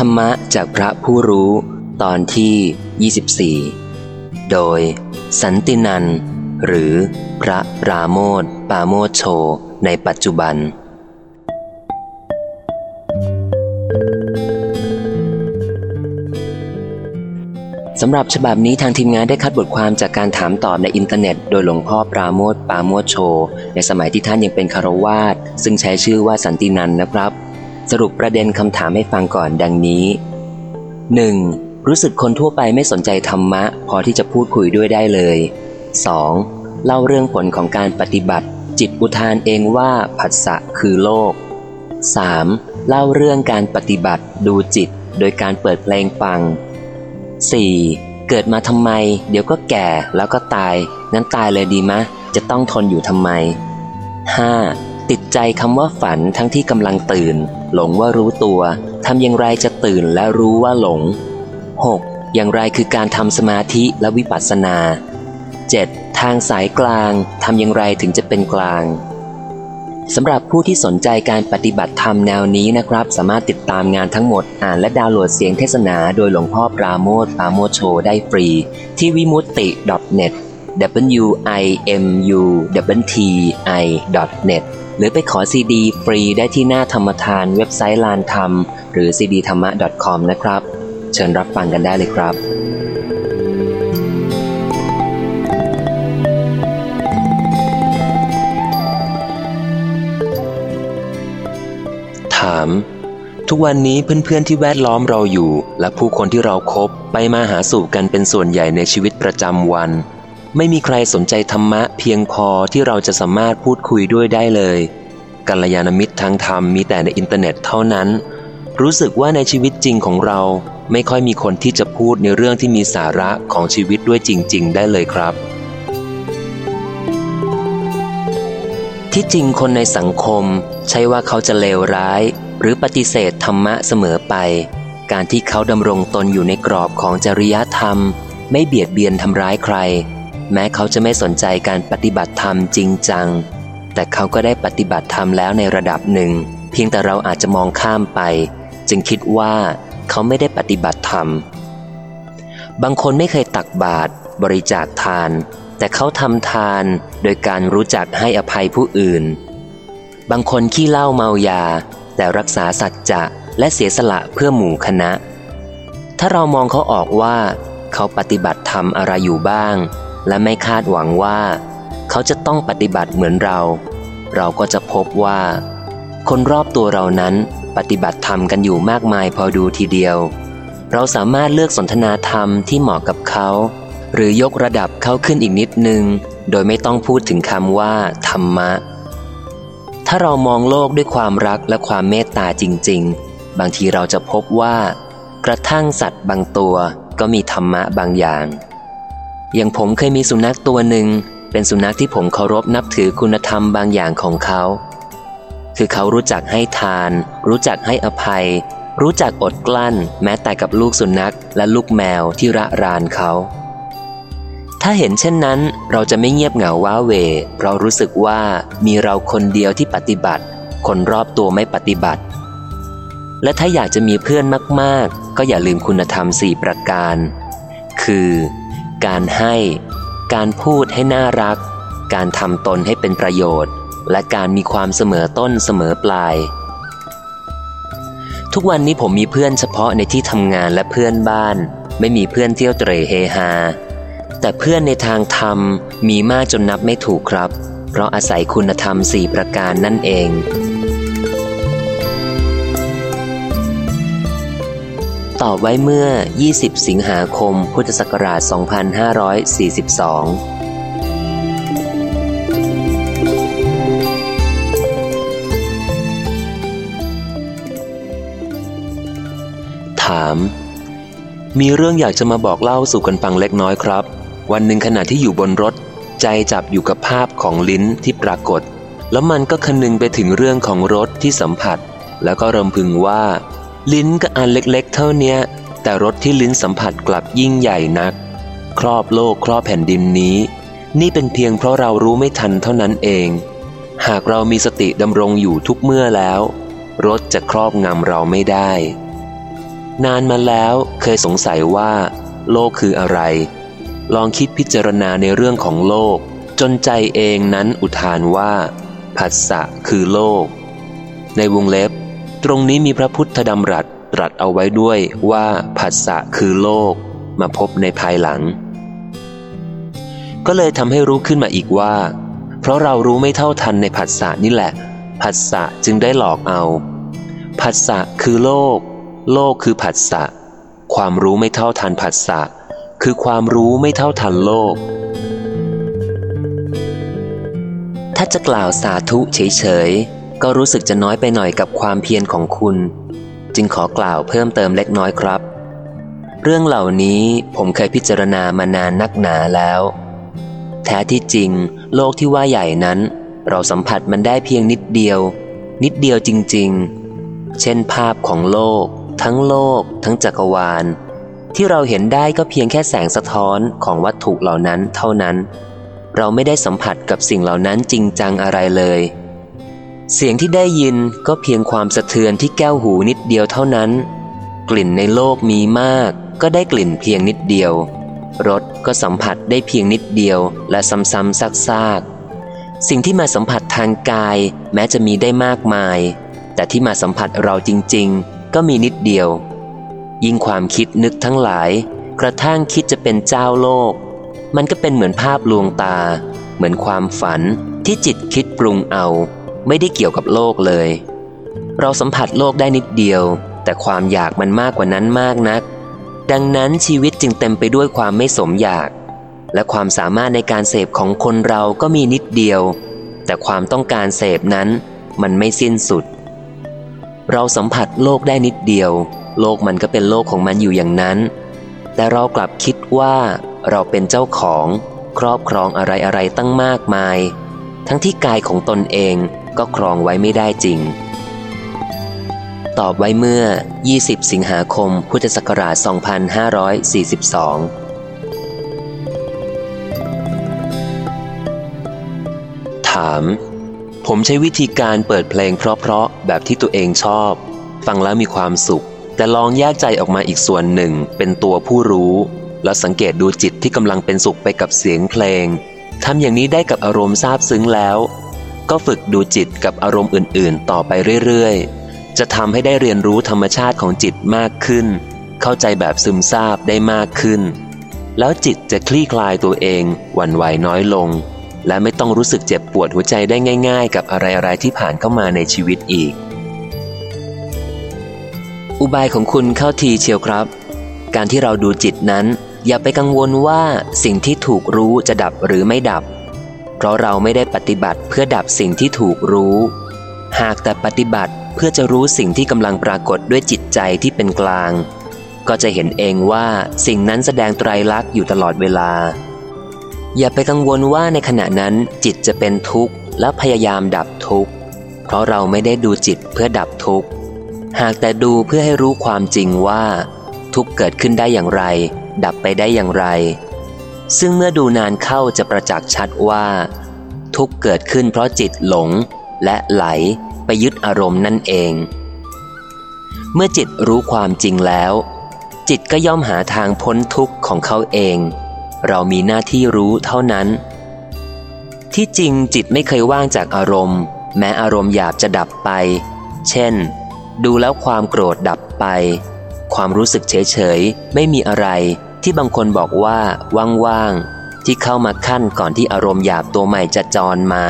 ธรรมะจากพระผู้รู้ตอนที่ 24 โดย สันตินัน หรือพระปราโมทปาโมทโช ในปัจจุบัน สำหรับฉบับนี้ทางทีมงานได้คัดบทความจากการถามตอบในอินเทอร์เน็ต โดยหลวงพ่อปราโมทปาโมทโช ในสมัยที่ท่านยังเป็นคารวาสซึ่งใช้ชื่อว่าสันตินันนะครับ สรุปประเด็นคำถามให้ฟังก่อนดังนี้ 1. รู้สึกคนทั่วไปไม่สนใจธรรมะ พอที่จะพูดคุยด้วยได้เลย 2. เล่าเรื่องผลของการปฏิบัติ จิตอุทานเองว่าผัสสะคือโลก 3. เล่าเรื่องการปฏิบัติดูจิต โดยการเปิดเพลงฟัง 4. เกิดมาทำไม เดี๋ยวก็แก่แล้วก็ตาย งั้นตายเลยดีมะ จะต้องทนอยู่ทำไม 5. ติดใจคำว่าฝันทั้งที่กำลังตื่น หลงว่ารู้ตัวทำอย่างไรจะตื่นและรู้ว่าหลง 6. อย่างไรคือการทำสมาธิและวิปัสสนา 7. ทางสายกลางทำอย่างไรถึงจะเป็นกลางสำหรับผู้ที่สนใจการปฏิบัติธรรมแนวนี้นะครับ สามารถติดตามงานทั้งหมดอ่านและดาวน์โหลดเสียงเทศนาโดยหลวงพ่อปราโมทปราโมทโชได้ฟรี ที่วิมุตติ .net w i m u t i .net หรือไปขอซีดีฟรีได้ที่หน้าธรรมทานเว็บไซต์ลานธรรม หรือ cd ธรรมะ .com นะครับ เชิญรับฟังกันได้เลยครับถาม ทุกวันนี้เพื่อนๆที่แวดล้อมเราอยู่ และผู้คนที่เราคบไปมาหาสู่กันเป็นส่วนใหญ่ในชีวิตประจำวัน ไม่มีใครสนใจธรรมะเพียงพอที่เราจะสามารถพูดคุยด้วยได้เลยกัลยาณมิตรทางธรรมมีแต่ในอินเทอร์เน็ตเท่านั้น รู้สึกว่าในชีวิตจริงของเราไม่ค่อยมีคนที่จะพูดในเรื่องที่มีสาระของชีวิตด้วยจริง ๆ ได้เลยครับ ที่จริงคนในสังคม ใช่ว่าเขาจะเลวร้าย หรือปฏิเสธธรรมะเสมอไป การที่เขาดำรงตนอยู่ในกรอบของจริยธรรม ไม่เบียดเบียนทำร้ายใคร แม้เขาจะไม่สนใจการปฏิบัติธรรมจริงจัง แต่เขาก็ได้ปฏิบัติธรรมแล้วในระดับหนึ่ง เพียงแต่เราอาจจะมองข้ามไป จึงคิดว่าเขาไม่ได้ปฏิบัติธรรม บางคนไม่เคยตักบาตรบริจาคทาน แต่เขาทำทานโดยการรู้จักให้อภัยผู้อื่น บางคนขี้เหล้าเมายา แต่รักษาสัจจะและเสียสละเพื่อหมู่คณะ ถ้าเรามองเขาออกว่า เขาปฏิบัติธรรมอะไรอยู่บ้าง และไม่คาดหวังว่า เขาจะต้องปฏิบัติเหมือนเรา เราก็จะพบว่า คนรอบตัวเรานั้นปฏิบัติธรรมกันอยู่มากมายพอดูทีเดียว เราสามารถเลือกสนทนาธรรมที่เหมาะกับเขา หรือยกระดับเขาขึ้นอีกนิดนึง โดยไม่ต้องพูดถึงคำว่า ธรรมะ ถ้าเรามองโลกด้วยความรักและความเมตตาจริง ๆ บางทีเราจะพบว่า กระทั่งสัตว์บางตัวก็มีธรรมะบางอย่าง อย่างผมเคยมีสุนัขตัวหนึ่ง เป็นสุนัขที่ผมเคารพนับถือคุณธรรมบางอย่างของเขา คือเขารู้จักให้ทาน รู้จักให้อภัย รู้จักอดกลั้น แม้แต่กับลูกสุนัขและลูกแมวที่ระรานเขา ถ้าเห็นเช่นนั้น เราจะไม่เงียบเหงาว้าเวเรารู้สึกว่ามีเราคนเดียวที่ปฏิบัติ คนรอบตัวไม่ปฏิบัติ และถ้าอยากจะมีเพื่อนมาก ๆ ก็อย่าลืมคุณธรรมสี่ประการ คือ การให้ การพูดให้น่ารัก การทำตนให้เป็นประโยชน์ และการมีความเสมอต้นเสมอปลาย ทุกวันนี้ผมมีเพื่อนเฉพาะในที่ทำงานและเพื่อนบ้าน ไม่มีเพื่อนเที่ยวเตร่เฮฮา แต่เพื่อนในทางธรรมมีมากจนนับไม่ถูกครับ เพราะอาศัยคุณธรรมสี่ประการนั่นเอง ตอบไว้เมื่อ 20 สิงหาคม พุทธศักราช 2542ถาม มีเรื่องอยากจะมาบอกเล่าสู่กันฟังเล็กน้อยครับ วันหนึ่งขณะที่อยู่บนรถ ใจจับอยู่กับภาพของลิ้นที่ปรากฏ แล้วมันก็คนึงไปถึงเรื่องของรถที่สัมผัส แล้วก็รำพึงว่า ลิ้นก็อันเล็กๆ เท่าเนี้ย แต่รถที่ลิ้นสัมผัสกลับยิ่งใหญ่นัก ครอบโลกครอบแผ่นดินนี้ นี่เป็นเพียงเพราะเรารู้ไม่ทันเท่านั้นเอง หากเรามีสติดำรงอยู่ทุกเมื่อแล้วรถจะครอบงำเราไม่ได้ นานมาแล้วเคยสงสัยว่า โลกคืออะไร ลองคิดพิจารณาในเรื่องของโลก จนใจเองนั้นอุทานว่า ผัสสะคือโลก ในวงเล็บ ตรงนี้มีพระพุทธดำรัสตรัสเอาไว้ด้วยว่าผัสสะคือโลก มาพบในภายหลัง ก็เลยทำให้รู้ขึ้นมาอีกว่า เพราะเรารู้ไม่เท่าทันในผัสสะนี่แหละผัสสะจึงได้หลอกเอาผัสสะคือโลก โลกคือผัสสะความรู้ไม่เท่าทันผัสสะคือความรู้ไม่เท่าทันโลก ถ้าจะกล่าวสาธุเฉยๆ ก็รู้สึกจะน้อยไปหน่อยกับความเพียรของคุณ จึงขอกล่าวเพิ่มเติมเล็กน้อยครับ เรื่องเหล่านี้ผมเคยพิจารณามานานนักหนาแล้ว แท้ที่จริง โลกที่ว่าใหญ่นั้น เราสัมผัสมันได้เพียงนิดเดียว นิดเดียวจริง ๆ เช่นภาพของโลก ทั้งโลก ทั้งจักรวาล ที่เราเห็นได้ก็เพียงแค่แสงสะท้อนของวัตถุเหล่านั้นเท่านั้น เราไม่ได้สัมผัสกับสิ่งเหล่านั้นจริงจังอะไรเลย เสียงที่ได้ยินก็เพียงความสะเทือนที่แก้วหูนิดเดียวเท่านั้น กลิ่นในโลกมีมาก ก็ได้กลิ่นเพียงนิดเดียวรสก็สัมผัสได้เพียงนิดเดียวและซ้ำๆซากๆ สิ่งที่มาสัมผัสทางกายแม้จะมีได้มากมาย แต่ที่มาสัมผัสเราจริงๆ ก็มีนิดเดียว ยิ่งความคิดนึกทั้งหลาย กระทั่งคิดจะเป็นเจ้าโลก มันก็เป็นเหมือนภาพลวงตา เหมือนความฝันที่จิตคิดปรุงเอา ไม่ได้เกี่ยวกับโลกเลย เราสัมผัสโลกได้นิดเดียว แต่ความอยากมันมากกว่านั้นมากนัก ดังนั้นชีวิตจึงเต็มไปด้วยความไม่สมอยาก และความสามารถในการเสพของคนเราก็มีนิดเดียว แต่ความต้องการเสพนั้นมันไม่สิ้นสุด เราสัมผัสโลกได้นิดเดียว โลกมันก็เป็นโลกของมันอยู่อย่างนั้น แต่เรากลับคิดว่าเราเป็นเจ้าของครอบครองอะไรอะไรตั้งมากมาย ทั้งที่กายของตนเอง ก็ครองไว้ไม่ได้จริง ตอบไว้เมื่อ 20 สิงหาคม พุทธศักราช 2542ถามผมใช้วิธีการเปิดเพลงเพราะๆแบบที่ตัวเองชอบ ฟังแล้วมีความสุข แต่ลองแยกใจออกมาอีกส่วนหนึ่งเป็นตัวผู้รู้ แล้วสังเกตดูจิตที่กำลังเป็นสุขไปกับเสียงเพลงทำอย่างนี้ได้กับอารมณ์ซาบซึ้งแล้ว ก็ฝึกดูจิตกับอารมณ์อื่นๆ ต่อไปเรื่อยๆ จะทำให้ได้เรียนรู้ธรรมชาติของจิตมากขึ้น เข้าใจแบบซึมซาบได้มากขึ้น แล้วจิตจะคลี่คลายตัวเองหวั่นไหวน้อยลง และไม่ต้องรู้สึกเจ็บปวดหัวใจได้ง่าย ๆ กับอะไรๆที่ผ่านเข้ามาในชีวิตอีก อุบายของคุณเข้าทีเชียวครับ การที่เราดูจิตนั้น อย่าไปกังวลว่าสิ่งที่ถูกรู้จะดับหรือไม่ดับ เพราะเราไม่ได้ปฏิบัติเพื่อดับสิ่งที่ถูกรู้ หากแต่ปฏิบัติเพื่อจะรู้สิ่งที่กำลังปรากฏด้วยจิตใจที่เป็นกลาง ก็จะเห็นเองว่าสิ่งนั้นแสดงไตรลักษณ์อยู่ตลอดเวลา อย่าไปกังวลว่าในขณะนั้นจิตจะเป็นทุกข์และพยายามดับทุกข์ เพราะเราไม่ได้ดูจิตเพื่อดับทุกข์ หากแต่ดูเพื่อให้รู้ความจริงว่า ทุกข์เกิดขึ้นได้อย่างไร ดับไปได้อย่างไร ซึ่งเมื่อดูนานเข้าจะประจักษ์ชัดว่า ทุกเกิดขึ้นเพราะจิตหลงและไหลไปยึดอารมณ์นั่นเอง เมื่อจิตรู้ความจริงแล้ว จิตก็ย่อมหาทางพ้นทุกข์ของเขาเอง เรามีหน้าที่รู้เท่านั้น ที่จริงจิตไม่เคยว่างจากอารมณ์ แม้อารมณ์หยาบจะดับไป เช่น ดูแล้วความโกรธดับไป ความรู้สึกเฉยๆไม่มีอะไร ที่บางคนบอกว่าว่างๆที่เข้ามาขั้นก่อนที่อารมณ์หยาบตัวใหม่จะจรมา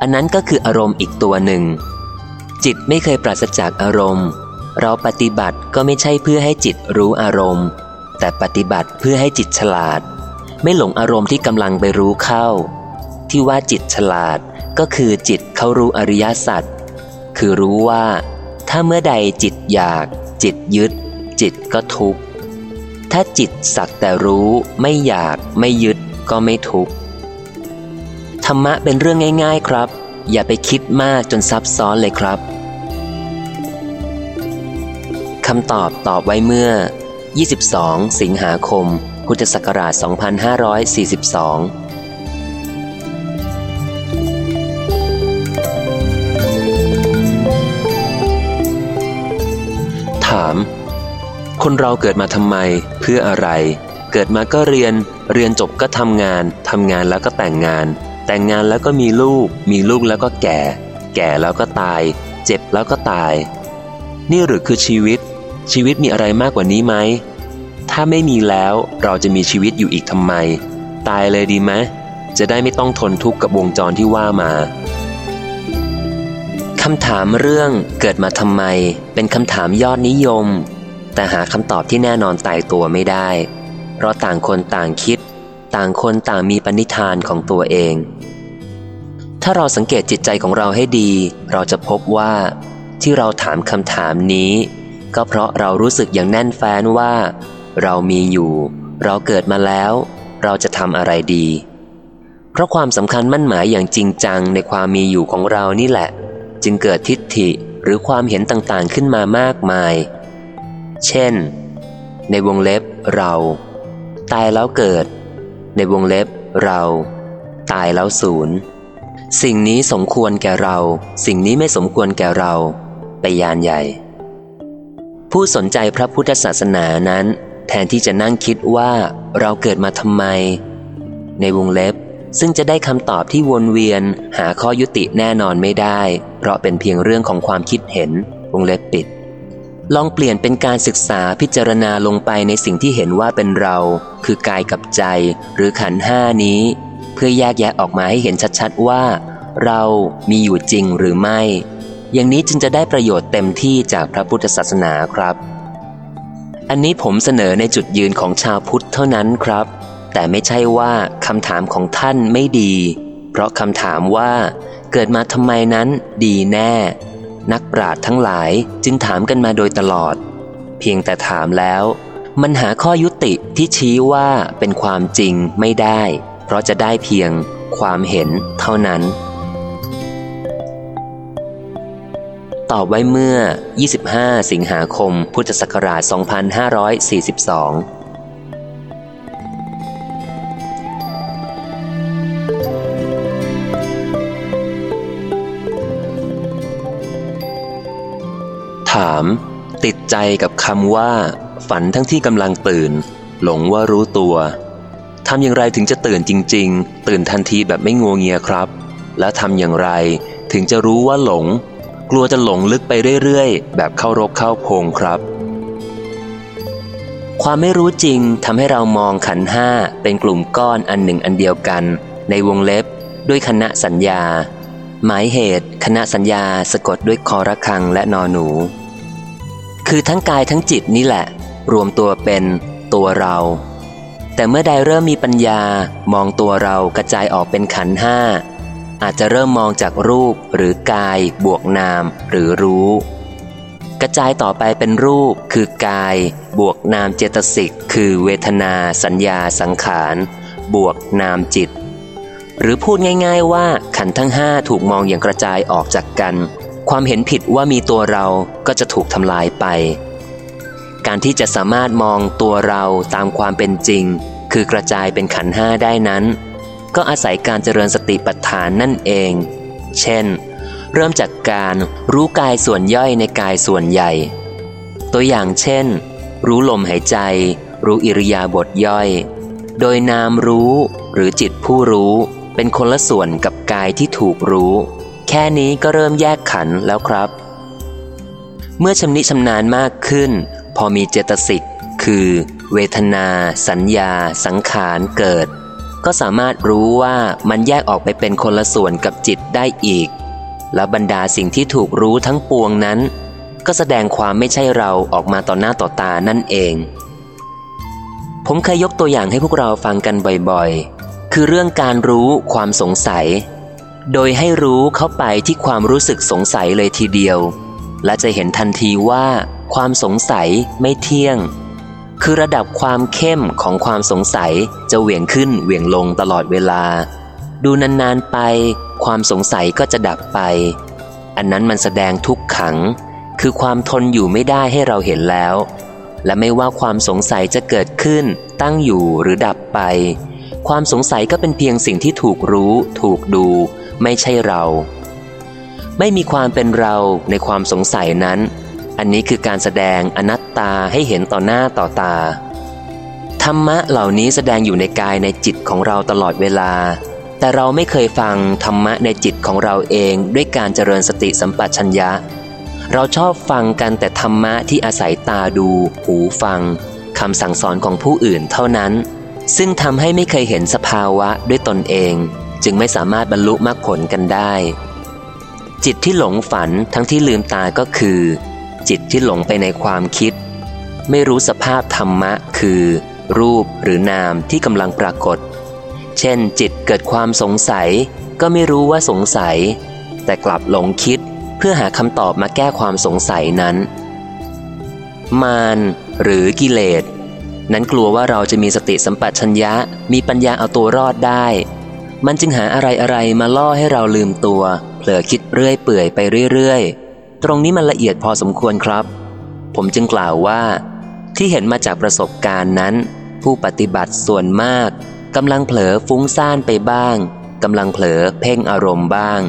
อันนั้นก็คืออารมณ์อีกตัวหนึ่ง จิตไม่เคยปราศจากอารมณ์ เราปฏิบัติก็ไม่ใช่เพื่อให้จิตรู้อารมณ์ แต่ปฏิบัติเพื่อให้จิตฉลาด ไม่หลงอารมณ์ที่กำลังไปรู้เข้า ที่ว่าจิตฉลาดก็คือจิตเขารู้อริยสัจคือรู้ว่า ถ้าเมื่อใดจิตอยาก จิตยึด จิตก็ทุกข์ ถ้าจิตสักแต่รู้ไม่อยากไม่ยึดก็ไม่ทุกข์ธรรมะเป็นเรื่องง่าย ๆครับ อย่าไปคิดมากจนซับซ้อนเลยครับคำตอบตอบไว้เมื่อ 22 สิงหาคมพุทธศักราช 2542 คนเราเกิดมาทำไม เพื่ออะไร เกิดมาก็เรียน เรียนจบก็ทำงาน ทำงานแล้วก็แต่งงาน แต่งงานแล้วก็มีลูก มีลูกแล้วก็แก่ แก่แล้วก็ตาย เจ็บแล้วก็ตาย นี่หรือคือชีวิต ชีวิตมีอะไรมากกว่านี้ไหม ถ้าไม่มีแล้วเราจะมีชีวิตอยู่อีกทำไม ตายเลยดีไหมจะได้ไม่ต้องทนทุกข์กับวงจรที่ว่ามาคำถามเรื่องเกิดมาทำไม เป็นคำถามยอดนิยม แต่หาคำตอบที่แน่นอนตายตัวไม่ได้ เพราะต่างคนต่างคิด ต่างคนต่างมีปณิธานของตัวเอง ถ้าเราสังเกตจิตใจของเราให้ดี เราจะพบว่า ที่เราถามคำถามนี้ ก็เพราะเรารู้สึกอย่างแน่นแฟ้นว่า เรามีอยู่ เราเกิดมาแล้ว เราจะทำอะไรดี เพราะความสำคัญมั่นหมายอย่างจริงจังในความมีอยู่ของเรานี่แหละ จึงเกิดทิฏฐิหรือความเห็นต่างๆขึ้นมามากมาย เช่น ในวงเล็บเรา ตายแล้วเกิด ในวงเล็บเรา ตายแล้วศูนย์สิ่งนี้สมควรแก่เรา สิ่งนี้ไม่สมควรแก่เรา ไปยานใหญ่ ผู้สนใจพระพุทธศาสนานั้น แทนที่จะนั่งคิดว่าเราเกิดมาทำไม ในวงเล็บซึ่งจะได้คำตอบที่วนเวียนหาข้อยุติแน่นอนไม่ได้ เพราะเป็นเพียงเรื่องของความคิดเห็นวงเล็บปิด ลองเปลี่ยนเป็นการศึกษาพิจารณาลงไปในสิ่งที่เห็นว่าเป็นเรา คือกายกับใจ หรือขันห้านี้ เพื่อแยกแยะออกมาให้เห็นชัดๆว่า เรามีอยู่จริงหรือไม่ อย่างนี้จึงจะได้ประโยชน์เต็มที่จากพระพุทธศาสนาครับ อันนี้ผมเสนอในจุดยืนของชาวพุทธเท่านั้นครับ แต่ไม่ใช่ว่าคำถามของท่านไม่ดี เพราะคำถามว่า เกิดมาทำไมนั้นดีแน่ นักปราชญ์ทั้งหลายจึงถามกันมาโดยตลอด เพียงแต่ถามแล้ว มันหาข้อยุติที่ชี้ว่าเป็นความจริงไม่ได้ เพราะจะได้เพียงความเห็นเท่านั้น ตอบไว้เมื่อ 25 สิงหาคม พุทธศักราช 2542 ถามติดใจกับคำว่า ฝันทั้งที่กำลังตื่น หลงว่ารู้ตัวทำอย่างไรถึงจะตื่นจริง ๆ ตื่นทันทีแบบไม่งัวเงียครับ แล้วทำอย่างไรถึงจะรู้ว่าหลง กลัวจะหลงลึกไปเรื่อยๆ แบบเข้ารกเข้าพงครับ ความไม่รู้จริงทำให้เรามองขันห้าเป็นกลุ่มก้อนอันหนึ่งอันเดียวกัน ในวงเล็บด้วยคณะสัญญา หมายเหตุ คณะสัญญาสะกดด้วยคอระคังและนอหนู คือทั้งกายทั้งจิตนี่แหละ รวมตัวเป็นตัวเรา แต่เมื่อใดเริ่มมีปัญญามองตัวเรากระจายออกเป็นขันห้าอาจจะเริ่มมองจากรูปหรือกาย บวกนาม หรือรู้ กระจายต่อไปเป็นรูป คือกาย บวกนามเจตสิก คือเวทนา สัญญา สังขาร บวกนามจิต หรือพูดง่าย ๆว่าขันทั้งห้าถูกมองอย่างกระจายออกจากกัน ความเห็นผิดว่ามีตัวเราก็จะถูกทำลายไป การที่จะสามารถมองตัวเราตามความเป็นจริง คือกระจายเป็นขันห้าได้นั้น ก็อาศัยการเจริญสติปัฏฐานนั่นเอง เช่น เริ่มจากการรู้กายส่วนย่อยในกายส่วนใหญ่ ตัวอย่างเช่น รู้ลมหายใจ รู้อิริยาบถย่อย โดยนามรู้หรือจิตผู้รู้เป็นคนละส่วนกับกายที่ถูกรู้ แค่นี้ก็เริ่มแยกขันแล้วครับ เมื่อชำนิชำนาญมากขึ้น พอมีเจตสิกคือ เวทนา สัญญา สังขารเกิด ก็สามารถรู้ว่ามันแยกออกไปเป็นคนละส่วนกับจิตได้อีก และบรรดาสิ่งที่ถูกรู้ทั้งปวงนั้น ก็แสดงความไม่ใช่เราออกมาต่อหน้าต่อตานั่นเอง ผมเคยยกตัวอย่างให้พวกเราฟังกันบ่อยๆ คือเรื่องการรู้ความสงสัย โดยให้รู้เข้าไปที่ความรู้สึกสงสัยเลยทีเดียว และจะเห็นทันทีว่าความสงสัยไม่เที่ยง คือระดับความเข้มของความสงสัยจะเหวี่ยงขึ้นเหวี่ยงลงตลอดเวลา ดูนานๆไป ความสงสัยก็จะดับไป อันนั้นมันแสดงทุกขัง คือความทนอยู่ไม่ได้ให้เราเห็นแล้ว และไม่ว่าความสงสัยจะเกิดขึ้น ตั้งอยู่หรือดับไป ความสงสัยก็เป็นเพียงสิ่งที่ถูกรู้ ถูกดู ไม่ใช่เรา ไม่มีความเป็นเราในความสงสัยนั้น อันนี้คือการแสดงอนัตตาให้เห็นต่อหน้าต่อตา ธรรมะเหล่านี้แสดงอยู่ในกายในจิตของเราตลอดเวลา แต่เราไม่เคยฟังธรรมะในจิตของเราเองด้วยการเจริญสติสัมปชัญญะ เราชอบฟังกันแต่ธรรมะที่อาศัยตาดู หูฟังคำสั่งสอนของผู้อื่นเท่านั้น ซึ่งทำให้ไม่เคยเห็นสภาวะด้วยตนเอง จึงไม่สามารถบรรลุมรรคผลกันได้ จิตที่หลงฝันทั้งที่ลืมตาก็คือ จิตที่หลงไปในความคิด ไม่รู้สภาพธรรมะคือ รูปหรือนามที่กำลังปรากฏ เช่น จิตเกิดความสงสัย ก็ไม่รู้ว่าสงสัย แต่กลับหลงคิดเพื่อหาคำตอบมาแก้ความสงสัยนั้น มารหรือกิเลสนั้นกลัวว่าเราจะมีสติสัมปชัญญะมีปัญญาเอาตัวรอดได้ มันจึงหาอะไรอะไรมาล่อให้เราลืมตัว เผลอคิดเรื่อยเปื่อยไปเรื่อยๆ ตรงนี้มันละเอียดพอสมควรครับ ผมจึงกล่าวว่า ที่เห็นมาจากประสบการณ์นั้น ผู้ปฏิบัติส่วนมากกำลังเผลอฟุ้งซ่านไปบ้างกำลังเผลอเพ่งอารมณ์บ้าง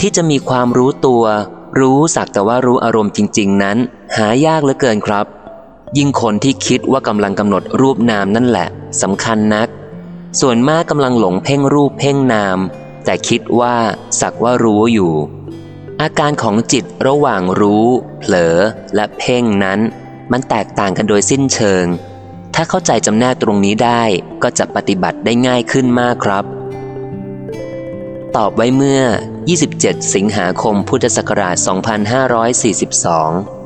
ที่จะมีความรู้ตัว รู้สักแต่ว่ารู้อารมณ์จริง ๆ นั้น หายากเหลือเกินครับ ยิ่งคนที่คิดว่ากำลังกำหนดรูปนามนั่นแหละสำคัญนัก ส่วนมากกำลังหลงเพ่งรูปเพ่งนาม แต่คิดว่าสักว่ารู้อยู่ อาการของจิตระหว่างรู้ เผลอ และเพ่งนั้น มันแตกต่างกันโดยสิ้นเชิง ถ้าเข้าใจจำแนกตรงนี้ได้ก็จะปฏิบัติได้ง่ายขึ้นมากครับ ตอบไว้เมื่อ 27 สิงหาคมพุทธศักราช 2542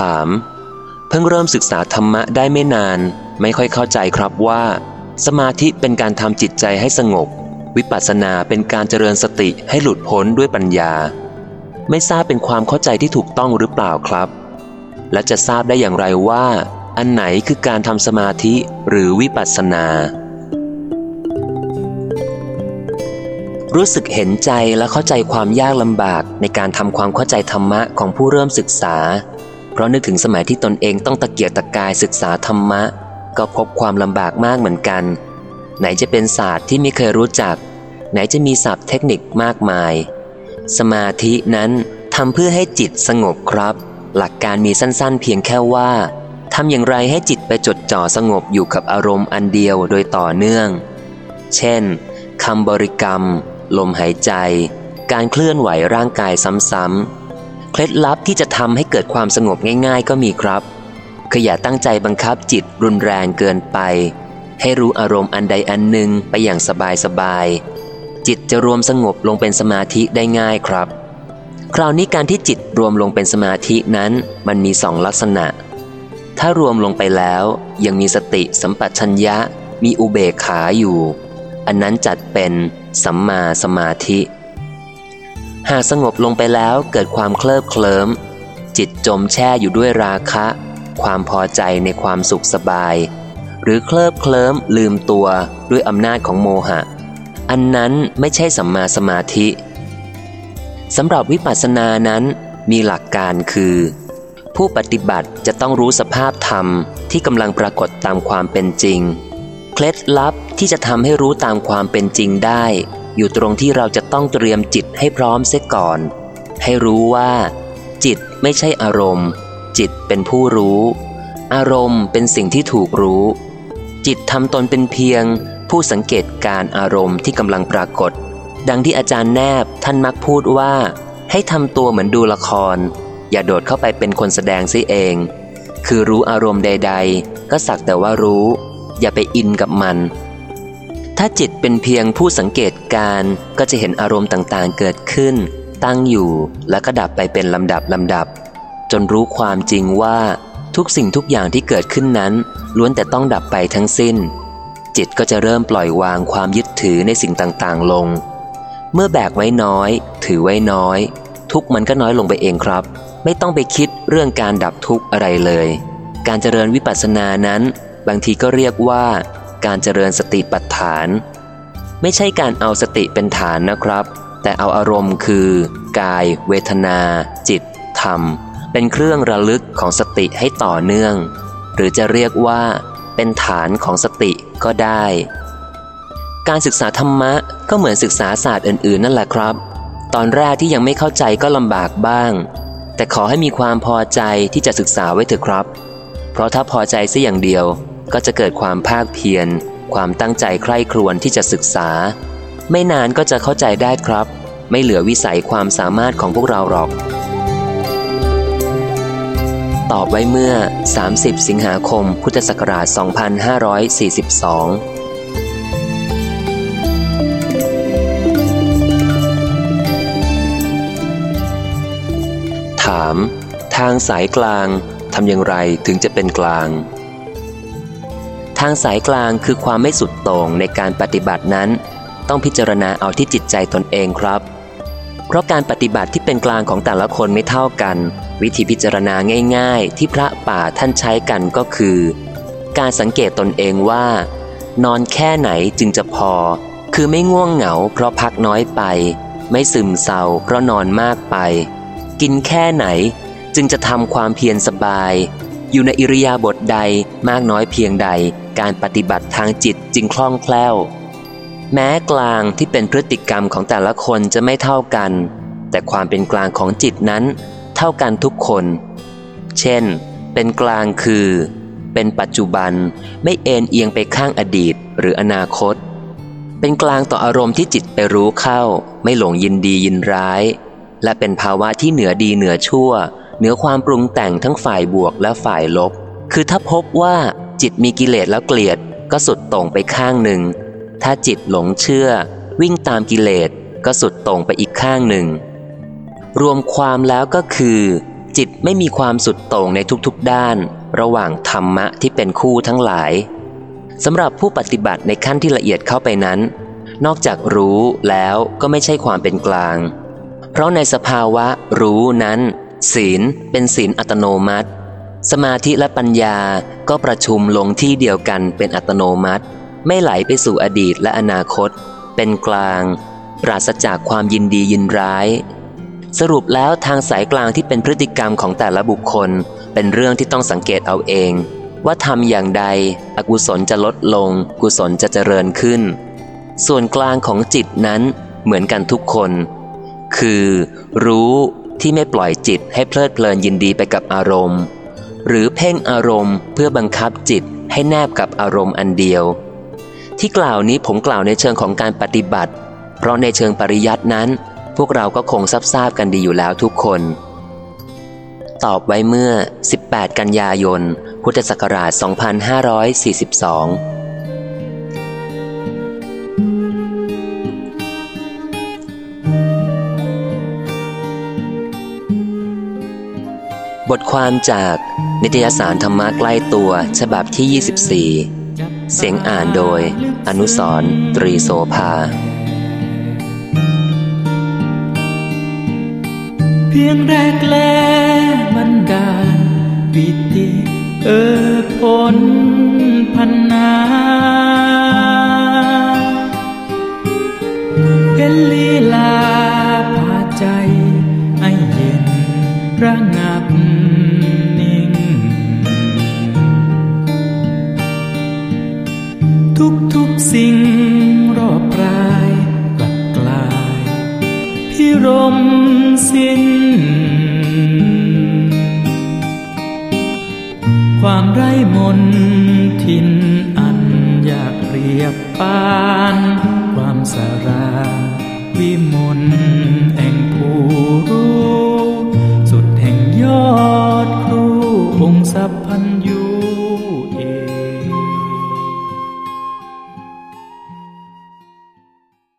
ถาม เพิ่งเริ่มศึกษาธรรมะได้ไม่นาน ไม่ค่อยเข้าใจครับว่า สมาธิเป็นการทำจิตใจให้สงบ วิปัสสนาเป็นการเจริญสติให้หลุดพ้นด้วยปัญญา ไม่ทราบเป็นความเข้าใจที่ถูกต้องหรือเปล่าครับ และจะทราบได้อย่างไรว่า อันไหนคือการทำสมาธิหรือวิปัสสนารู้สึกเห็นใจและเข้าใจความยากลำบากในการทำความเข้าใจธรรมะของผู้เริ่มศึกษา ราะนึกถึงสมัยที่ตนเองต้องตะเกียกตะกายศึกษาธรรมะ ก็พบความลำบากมากเหมือนกัน ไหนจะเป็นศาสตร์ที่ไม่เคยรู้จัก ไหนจะมีศัพท์เทคนิคมากมาย สมาธินั้นทำเพื่อให้จิตสงบครับ หลักการมีสั้นๆ เพียงแค่ว่าทำอย่างไรให้จิตไปจดจ่อสงบอยู่กับอารมณ์อันเดียวโดยต่อเนื่อง เช่นคำบริกรรม ลมหายใจ การเคลื่อนไหวร่างกายซ้ำๆ เคล็ดลับที่จะทำให้เกิดความสงบง่าย ๆ ก็มีครับคืออย่าตั้งใจบังคับจิตรุนแรงเกินไป ให้รู้อารมณ์อันใดอันหนึ่งไปอย่างสบายๆ จิตจะรวมสงบลงเป็นสมาธิได้ง่ายครับ คราวนี้การที่จิตรวมลงเป็นสมาธินั้นมันมีสองลักษณะ ถ้ารวมลงไปแล้วยังมีสติสัมปชัญญะมีอุเบกขาอยู่ อันนั้นจัดเป็นสัมมาสมาธิ หากสงบลงไปแล้วเกิดความเคลิบเคลิ้มจิตจมแช่อยู่ด้วยราคะ ความพอใจในความสุขสบาย หรือเคลิบเคลิ้มลืมตัวด้วยอำนาจของโมหะ อันนั้นไม่ใช่สัมมาสมาธิสำหรับวิปัสสนานั้นมีหลักการคือ ผู้ปฏิบัติจะต้องรู้สภาพธรรมที่กำลังปรากฏตามความเป็นจริง เคล็ดลับที่จะทำให้รู้ตามความเป็นจริงได้ อยู่ตรงที่เราจะต้องเตรียมจิตให้พร้อมเสียก่อน ให้รู้ว่า จิตไม่ใช่อารมณ์ จิตเป็นผู้รู้ อารมณ์เป็นสิ่งที่ถูกรู้ จิตทำตนเป็นเพียง ผู้สังเกตการอารมณ์ที่กำลังปรากฏ ดังที่อาจารย์แนบท่านมักพูดว่า ให้ทำตัวเหมือนดูละคร อย่าโดดเข้าไปเป็นคนแสดงซิเอง คือรู้อารมณ์ใด ๆ ก็สักแต่ว่ารู้ อย่าไปอินกับมัน ถ้าจิตเป็นเพียงผู้สังเกตการก็จะเห็นอารมณ์ต่างๆ เกิดขึ้น ตั้งอยู่แล้วก็ดับไปเป็นลำดับลำดับ จนรู้ความจริงว่า ทุกสิ่งทุกอย่างที่เกิดขึ้นนั้น ล้วนแต่ต้องดับไปทั้งสิ้น จิตก็จะเริ่มปล่อยวางความยึดถือในสิ่งต่างๆ ลง เมื่อแบกไว้น้อย ถือไว้น้อย ทุกมันก็น้อยลงไปเองครับ ไม่ต้องไปคิดเรื่องการดับทุกข์อะไรเลย การเจริญวิปัสสนานั้น บางทีก็เรียกว่า การเจริญสติปัฏฐาน ไม่ใช่การเอาสติเป็นฐานนะครับ แต่เอาอารมณ์คือ กาย เวทนา จิต ธรรม เป็นเครื่องระลึกของสติให้ต่อเนื่อง หรือจะเรียกว่าเป็นฐานของสติก็ได้ การศึกษาธรรมะก็เหมือนศึกษาศาสตร์อื่น ๆ นั่นแหละครับ ตอนแรกที่ยังไม่เข้าใจก็ลำบากบ้าง แต่ขอให้มีความพอใจที่จะศึกษาไว้เถอะครับ เพราะถ้าพอใจสัอย่างเดียว ก็จะเกิดความภาคเพียร ความตั้งใจใคร่ครวญที่จะศึกษา ไม่นานก็จะเข้าใจได้ครับ ไม่เหลือวิสัยความสามารถของพวกเราหรอก ตอบไว้เมื่อ 30 สิงหาคม พุทธศักราช 2542ถามทางสายกลางทำอย่างไรถึงจะเป็นกลาง ทางสายกลางคือความไม่สุดโต่งในการปฏิบัตินั้น ต้องพิจารณาเอาที่จิตใจตนเองครับ เพราะการปฏิบัติที่เป็นกลางของแต่ละคนไม่เท่ากัน วิธีพิจารณาง่าย ๆ ที่พระป่าท่านใช้กันก็คือ การสังเกตตนเองว่า นอนแค่ไหนจึงจะพอ คือไม่ง่วงเหงาเพราะพักน้อยไป ไม่ซึมเศร้าเพราะนอนมากไป กินแค่ไหนจึงจะทำความเพียรสบาย อยู่ในอิริยาบถใดมากน้อยเพียงใด การปฏิบัติทางจิตจึงคล่องแคล่ว แม้กลางที่เป็นพฤติกรรมของแต่ละคนจะไม่เท่ากัน แต่ความเป็นกลางของจิตนั้น เท่ากันทุกคน เช่น เป็นกลางคือ เป็นปัจจุบันไม่เอ็นเอียงไปข้างอดีตหรืออนาคต เป็นกลางต่ออารมณ์ที่จิตไปรู้เข้า ไม่หลงยินดียินร้าย และเป็นภาวะที่เหนือดีเหนือชั่ว เหนือความปรุงแต่งทั้งฝ่ายบวกและฝ่ายลบ คือถ้าพบว่าจิตมีกิเลสแล้วเกลียดก็สุดตรงไปข้างหนึ่ง ถ้าจิตหลงเชื่อ วิ่งตามกิเลสก็สุดตรงไปอีกข้างหนึ่ง รวมความแล้วก็คือ จิตไม่มีความสุดตรงในทุกๆด้าน ระหว่างธรรมะที่เป็นคู่ทั้งหลายสำหรับผู้ปฏิบัติในขั้นที่ละเอียดเข้าไปนั้น นอกจากรู้แล้วก็ไม่ใช่ความเป็นกลาง เพราะในสภาวะรู้นั้น ศีลเป็นศีลอัตโนมัติ สมาธิและปัญญาก็ประชุมลงที่เดียวกันเป็นอัตโนมัติ ไม่ไหลไปสู่อดีตและอนาคต เป็นกลาง ปราศจากความยินดียินร้าย สรุปแล้วทางสายกลางที่เป็นพฤติกรรมของแต่ละบุคคล เป็นเรื่องที่ต้องสังเกตเอาเอง ว่าทำอย่างใด อกุศลจะลดลง กุศลจะเจริญขึ้น ส่วนกลางของจิตนั้นเหมือนกันทุกคน คือ รู้ ที่ไม่ปล่อยจิตให้เพลิดเพลินยินดีไปกับอารมณ์ หรือเพ่งอารมณ์เพื่อบังคับจิตให้แนบกับอารมณ์อันเดียว ที่กล่าวนี้ผมกล่าวในเชิงของการปฏิบัติ เพราะในเชิงปริยัตินั้น พวกเราก็คงทราบทราบกันดีอยู่แล้วทุกคน ตอบไว้เมื่อ 18 กันยายน พุทธศักราช 2542 บทความจากนิตยสารธรรมะใกล้ตัวฉบับที่ 24 เสียงอ่านโดย อนุสรตรีโสภา เพียงแรกแลบันดาปิติ เออผลพันนา รี